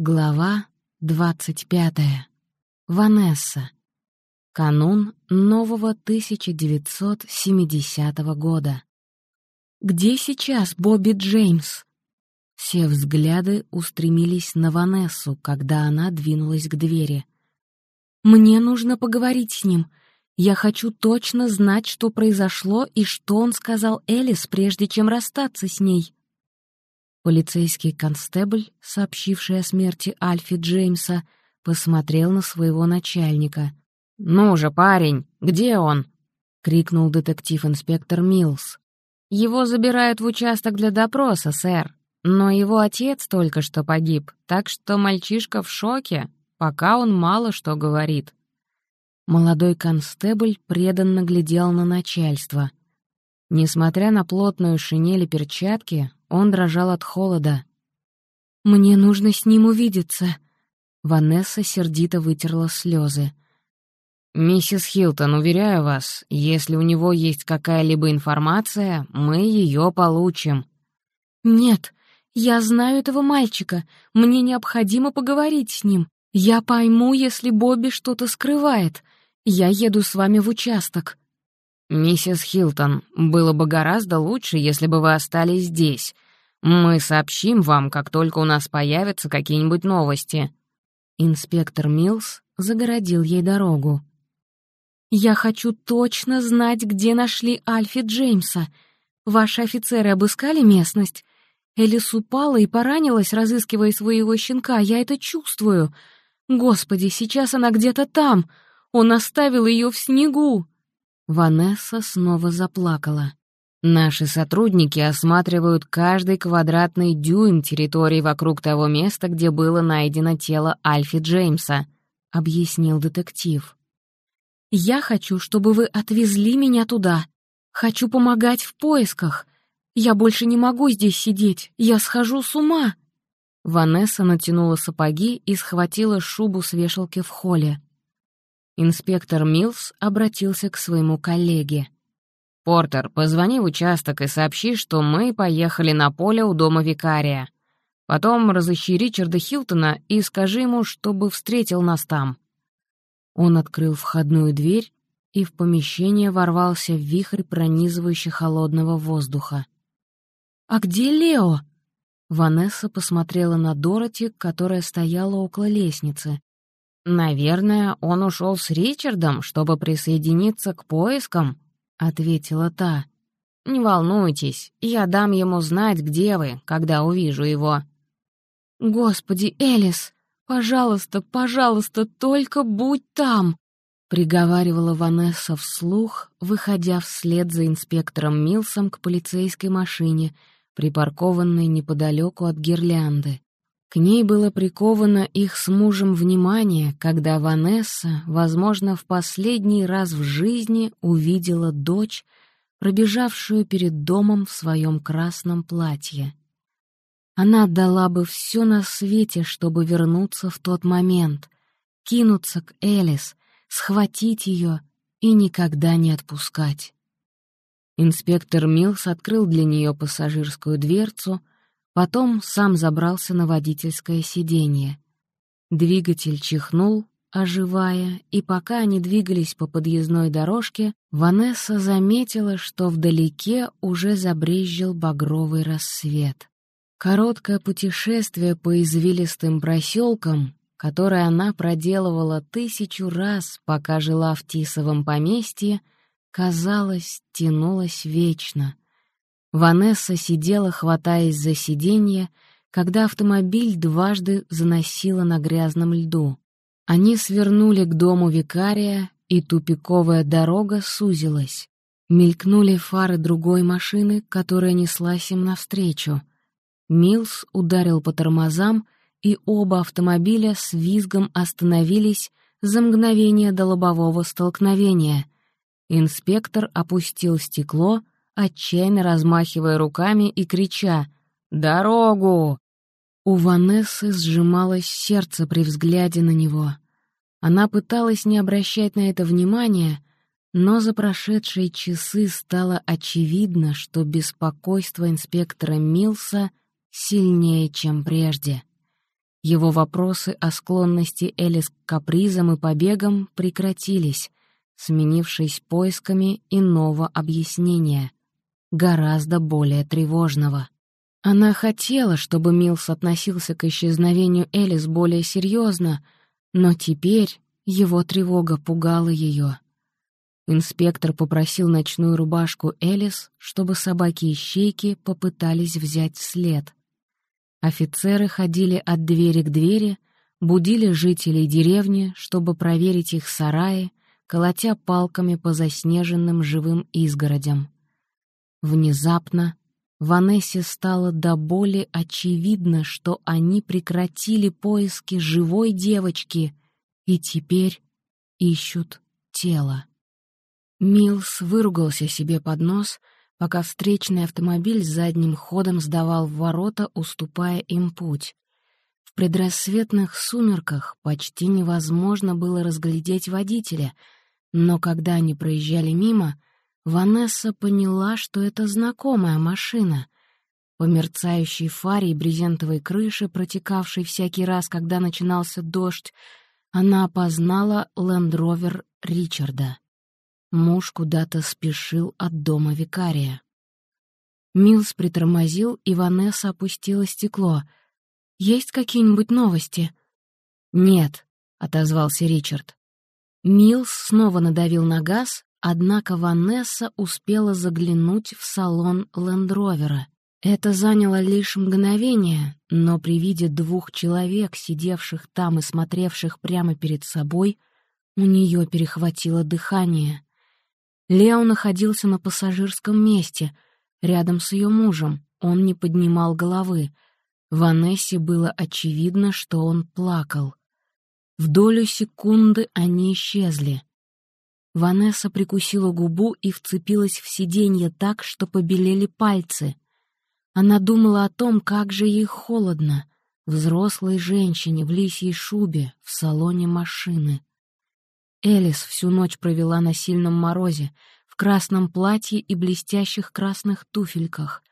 Глава двадцать пятая. Ванесса. Канун нового 1970 года. Где сейчас Бобби Джеймс? Все взгляды устремились на Ванессу, когда она двинулась к двери. «Мне нужно поговорить с ним. Я хочу точно знать, что произошло и что он сказал Элис, прежде чем расстаться с ней». Полицейский констебль, сообщивший о смерти Альфи Джеймса, посмотрел на своего начальника. «Ну же, парень, где он?» — крикнул детектив-инспектор Милс. «Его забирают в участок для допроса, сэр. Но его отец только что погиб, так что мальчишка в шоке, пока он мало что говорит». Молодой констебль преданно глядел на начальство. Несмотря на плотную шинель и перчатки, он дрожал от холода. «Мне нужно с ним увидеться». Ванесса сердито вытерла слезы. «Миссис Хилтон, уверяю вас, если у него есть какая-либо информация, мы ее получим». «Нет, я знаю этого мальчика. Мне необходимо поговорить с ним. Я пойму, если Бобби что-то скрывает. Я еду с вами в участок». «Миссис Хилтон, было бы гораздо лучше, если бы вы остались здесь. Мы сообщим вам, как только у нас появятся какие-нибудь новости». Инспектор Милс загородил ей дорогу. «Я хочу точно знать, где нашли Альфи Джеймса. Ваши офицеры обыскали местность? Элис упала и поранилась, разыскивая своего щенка, я это чувствую. Господи, сейчас она где-то там. Он оставил ее в снегу». Ванесса снова заплакала. «Наши сотрудники осматривают каждый квадратный дюйм территории вокруг того места, где было найдено тело Альфи Джеймса», — объяснил детектив. «Я хочу, чтобы вы отвезли меня туда. Хочу помогать в поисках. Я больше не могу здесь сидеть, я схожу с ума». Ванесса натянула сапоги и схватила шубу с вешалки в холле. Инспектор Милс обратился к своему коллеге. «Портер, позвони в участок и сообщи, что мы поехали на поле у дома викария. Потом разыщи Ричарда Хилтона и скажи ему, чтобы встретил нас там». Он открыл входную дверь, и в помещение ворвался вихрь пронизывающий холодного воздуха. «А где Лео?» Ванесса посмотрела на Дороти, которая стояла около лестницы. «Наверное, он ушел с Ричардом, чтобы присоединиться к поискам», — ответила та. «Не волнуйтесь, я дам ему знать, где вы, когда увижу его». «Господи, Элис, пожалуйста, пожалуйста, только будь там!» — приговаривала Ванесса вслух, выходя вслед за инспектором Милсом к полицейской машине, припаркованной неподалеку от гирлянды. К ней было приковано их с мужем внимание, когда Ванесса, возможно, в последний раз в жизни увидела дочь, пробежавшую перед домом в своем красном платье. Она отдала бы все на свете, чтобы вернуться в тот момент, кинуться к Элис, схватить ее и никогда не отпускать. Инспектор Милс открыл для нее пассажирскую дверцу — Потом сам забрался на водительское сиденье. Двигатель чихнул, оживая, и пока они двигались по подъездной дорожке, Ванесса заметила, что вдалеке уже забрезжил багровый рассвет. Короткое путешествие по извилистым проселкам, которое она проделывала тысячу раз, пока жила в Тисовом поместье, казалось, тянулось вечно — Ванесса сидела, хватаясь за сиденье, когда автомобиль дважды заносило на грязном льду. Они свернули к дому викария, и тупиковая дорога сузилась. Мелькнули фары другой машины, которая неслась им навстречу. Милс ударил по тормозам, и оба автомобиля с визгом остановились за мгновение до лобового столкновения. Инспектор опустил стекло — отчаянно размахивая руками и крича «Дорогу!». У Ванессы сжималось сердце при взгляде на него. Она пыталась не обращать на это внимания, но за прошедшие часы стало очевидно, что беспокойство инспектора Милса сильнее, чем прежде. Его вопросы о склонности Элис к капризам и побегам прекратились, сменившись поисками иного объяснения, гораздо более тревожного. Она хотела, чтобы Милс относился к исчезновению Элис более серьезно, но теперь его тревога пугала ее. Инспектор попросил ночную рубашку Элис, чтобы собаки-ищейки попытались взять след. Офицеры ходили от двери к двери, будили жителей деревни, чтобы проверить их сараи, колотя палками по заснеженным живым изгородям. Внезапно Ванессе стало до боли очевидно, что они прекратили поиски живой девочки и теперь ищут тело. Милс выругался себе под нос, пока встречный автомобиль задним ходом сдавал в ворота, уступая им путь. В предрассветных сумерках почти невозможно было разглядеть водителя, но когда они проезжали мимо, Ванесса поняла, что это знакомая машина. По мерцающей фаре и брезентовой крыше, протекавшей всякий раз, когда начинался дождь, она опознала лендровер Ричарда. Муж куда-то спешил от дома викария. Милс притормозил, и Ванесса опустила стекло. «Есть какие-нибудь новости?» «Нет», — отозвался Ричард. Милс снова надавил на газ, однако Ванесса успела заглянуть в салон Лендровера. Это заняло лишь мгновение, но при виде двух человек, сидевших там и смотревших прямо перед собой, у нее перехватило дыхание. Лео находился на пассажирском месте, рядом с ее мужем. Он не поднимал головы. Ванессе было очевидно, что он плакал. В долю секунды они исчезли. Ванесса прикусила губу и вцепилась в сиденье так, что побелели пальцы. Она думала о том, как же ей холодно, взрослой женщине в лисьей шубе в салоне машины. Элис всю ночь провела на сильном морозе, в красном платье и блестящих красных туфельках.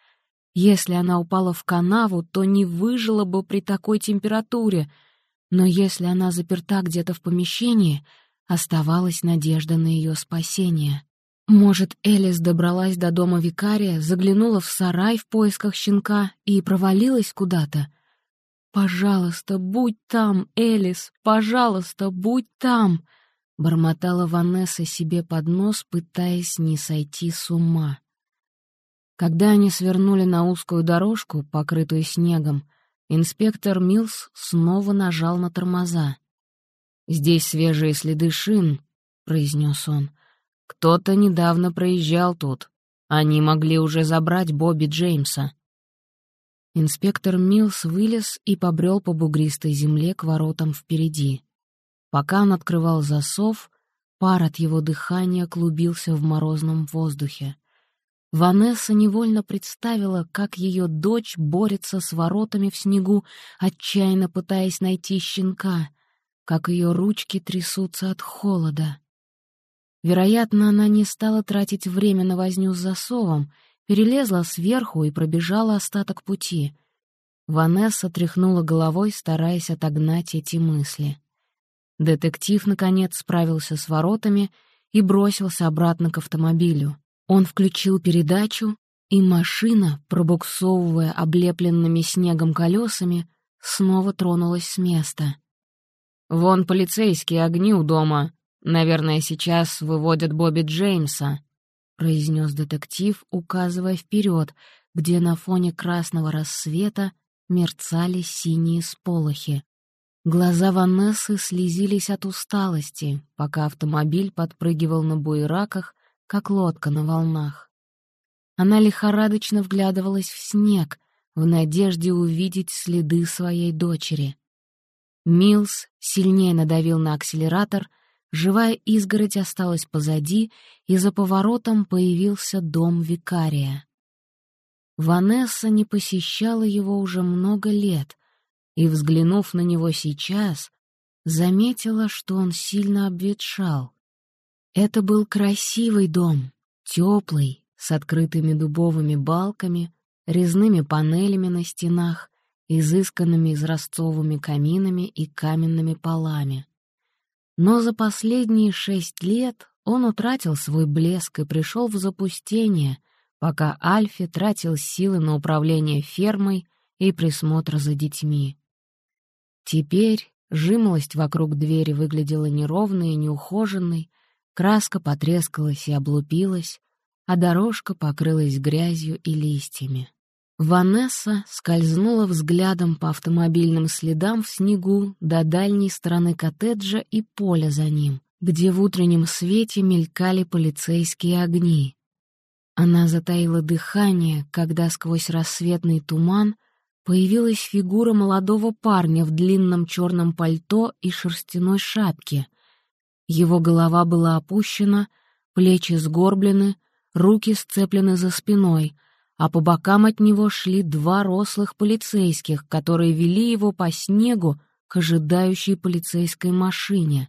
Если она упала в канаву, то не выжила бы при такой температуре, но если она заперта где-то в помещении, оставалась надежда на ее спасение. Может, Элис добралась до дома викария, заглянула в сарай в поисках щенка и провалилась куда-то? «Пожалуйста, будь там, Элис! Пожалуйста, будь там!» — бормотала Ванесса себе под нос, пытаясь не сойти с ума. Когда они свернули на узкую дорожку, покрытую снегом, инспектор Милс снова нажал на тормоза. «Здесь свежие следы шин», — произнес он. «Кто-то недавно проезжал тут. Они могли уже забрать Бобби Джеймса». Инспектор Милс вылез и побрел по бугристой земле к воротам впереди. Пока он открывал засов, пар от его дыхания клубился в морозном воздухе. Ванесса невольно представила, как ее дочь борется с воротами в снегу, отчаянно пытаясь найти щенка, как ее ручки трясутся от холода. Вероятно, она не стала тратить время на возню с засовом, перелезла сверху и пробежала остаток пути. Ванесса тряхнула головой, стараясь отогнать эти мысли. Детектив, наконец, справился с воротами и бросился обратно к автомобилю. Он включил передачу, и машина, пробуксовывая облепленными снегом колесами, снова тронулась с места. «Вон полицейские огни у дома. Наверное, сейчас выводят Бобби Джеймса», — произнес детектив, указывая вперед, где на фоне красного рассвета мерцали синие сполохи. Глаза Ванессы слезились от усталости, пока автомобиль подпрыгивал на буераках, как лодка на волнах. Она лихорадочно вглядывалась в снег, в надежде увидеть следы своей дочери. Милс сильнее надавил на акселератор, живая изгородь осталась позади, и за поворотом появился дом викария. Ванесса не посещала его уже много лет — и, взглянув на него сейчас, заметила, что он сильно обветшал. Это был красивый дом, теплый, с открытыми дубовыми балками, резными панелями на стенах изысканными изразцовыми каминами и каменными полами. Но за последние шесть лет он утратил свой блеск и пришел в запустение, пока Альфи тратил силы на управление фермой и присмотр за детьми. Теперь жимолость вокруг двери выглядела неровной и неухоженной, краска потрескалась и облупилась, а дорожка покрылась грязью и листьями. Ванесса скользнула взглядом по автомобильным следам в снегу до дальней стороны коттеджа и поля за ним, где в утреннем свете мелькали полицейские огни. Она затаила дыхание, когда сквозь рассветный туман появилась фигура молодого парня в длинном черном пальто и шерстяной шапке. Его голова была опущена, плечи сгорблены, руки сцеплены за спиной — а по бокам от него шли два рослых полицейских, которые вели его по снегу к ожидающей полицейской машине.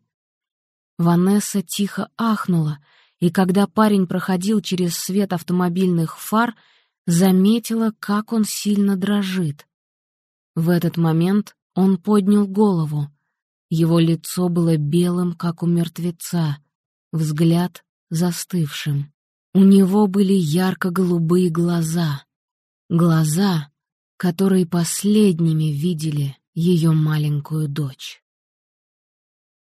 Ванесса тихо ахнула, и когда парень проходил через свет автомобильных фар, заметила, как он сильно дрожит. В этот момент он поднял голову. Его лицо было белым, как у мертвеца, взгляд застывшим. У него были ярко-голубые глаза. Глаза, которые последними видели ее маленькую дочь.